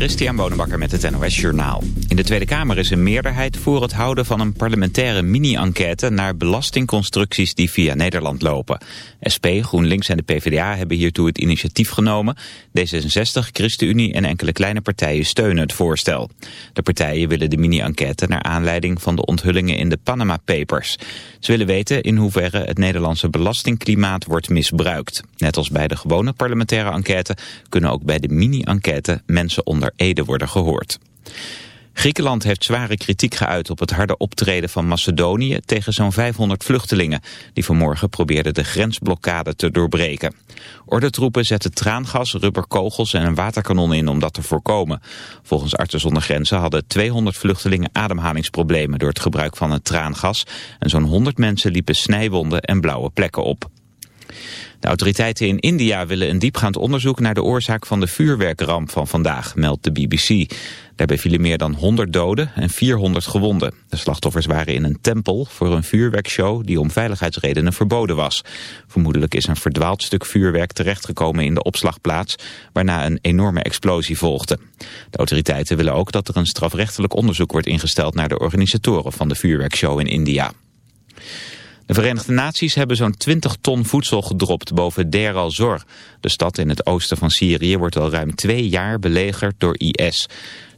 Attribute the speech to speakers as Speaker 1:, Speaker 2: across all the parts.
Speaker 1: Christian Bonenbakker met het NOS Journaal. In de Tweede Kamer is een meerderheid voor het houden van een parlementaire mini-enquête naar belastingconstructies die via Nederland lopen. SP, GroenLinks en de PvdA hebben hiertoe het initiatief genomen. D66, ChristenUnie en enkele kleine partijen steunen het voorstel. De partijen willen de mini-enquête naar aanleiding van de onthullingen in de Panama Papers. Ze willen weten in hoeverre het Nederlandse belastingklimaat wordt misbruikt. Net als bij de gewone parlementaire enquête kunnen ook bij de mini-enquête mensen onder Ede worden gehoord. Griekenland heeft zware kritiek geuit op het harde optreden van Macedonië tegen zo'n 500 vluchtelingen die vanmorgen probeerden de grensblokkade te doorbreken. Ordentroepen zetten traangas, rubberkogels en een waterkanon in om dat te voorkomen. Volgens Artsen zonder Grenzen hadden 200 vluchtelingen ademhalingsproblemen door het gebruik van het traangas en zo'n 100 mensen liepen snijwonden en blauwe plekken op. De autoriteiten in India willen een diepgaand onderzoek naar de oorzaak van de vuurwerkramp van vandaag, meldt de BBC. Daarbij vielen meer dan 100 doden en 400 gewonden. De slachtoffers waren in een tempel voor een vuurwerkshow die om veiligheidsredenen verboden was. Vermoedelijk is een verdwaald stuk vuurwerk terechtgekomen in de opslagplaats, waarna een enorme explosie volgde. De autoriteiten willen ook dat er een strafrechtelijk onderzoek wordt ingesteld naar de organisatoren van de vuurwerkshow in India. De Verenigde Naties hebben zo'n 20 ton voedsel gedropt boven Deir al-Zor. De stad in het oosten van Syrië wordt al ruim twee jaar belegerd door IS.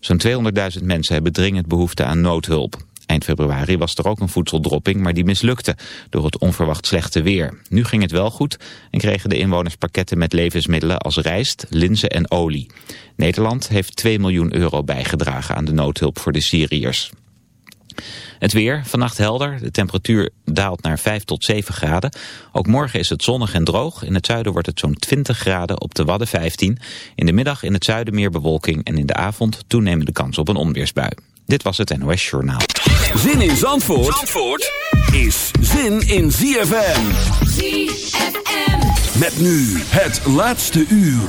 Speaker 1: Zo'n 200.000 mensen hebben dringend behoefte aan noodhulp. Eind februari was er ook een voedseldropping, maar die mislukte door het onverwacht slechte weer. Nu ging het wel goed en kregen de inwoners pakketten met levensmiddelen als rijst, linzen en olie. Nederland heeft 2 miljoen euro bijgedragen aan de noodhulp voor de Syriërs. Het weer, vannacht helder. De temperatuur daalt naar 5 tot 7 graden. Ook morgen is het zonnig en droog. In het zuiden wordt het zo'n 20 graden, op de Wadden 15. In de middag in het zuiden meer bewolking en in de avond toenemende kans op een onweersbui. Dit was het NOS Journaal.
Speaker 2: Zin in Zandvoort, Zandvoort is zin in ZFM. ZFM. Met nu het laatste uur.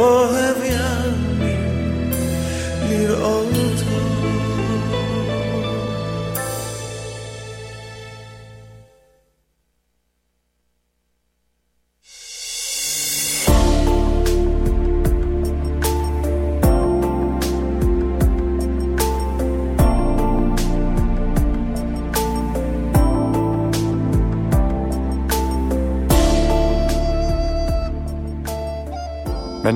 Speaker 3: Oh.